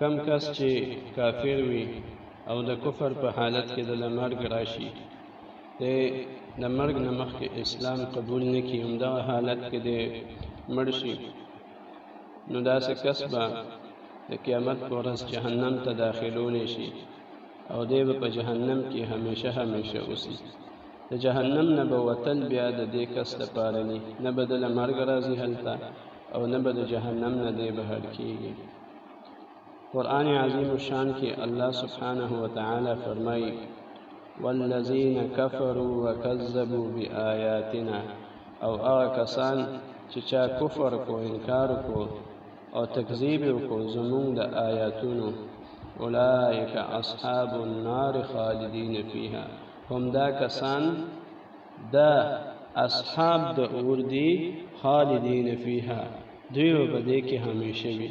کوم کس چې کافر وي او د کفر په حالت کې د مرګ راشي د د مرګ نه مخکې اسلام قبول نه کړي همدغه حالت کې دی مړ شي نو داسې کس به د قیامت په ورځ جهنم ته داخلولی شي او دی به په جهنم کې همیشه همیشه اوسي د جهنم نه به وتل بیا د دې کس لپاره نه نه به د مرګ راځي هلته او نه به د جهنم نه دی بهر کیږي قرآن عظیم شان کې الله سبحانه وتعالی فرمایي والذین کفروا وکذبوا بآیاتنا او هغه کسان چې چا کفر کو انکار کو او تکذیب کو زمونږ د آیاتونو اولئک اصحاب النار خالدین فیها هم دا کسان دا اصحاب د اور دی خالدین فیها دوی به دې کې همیشه وي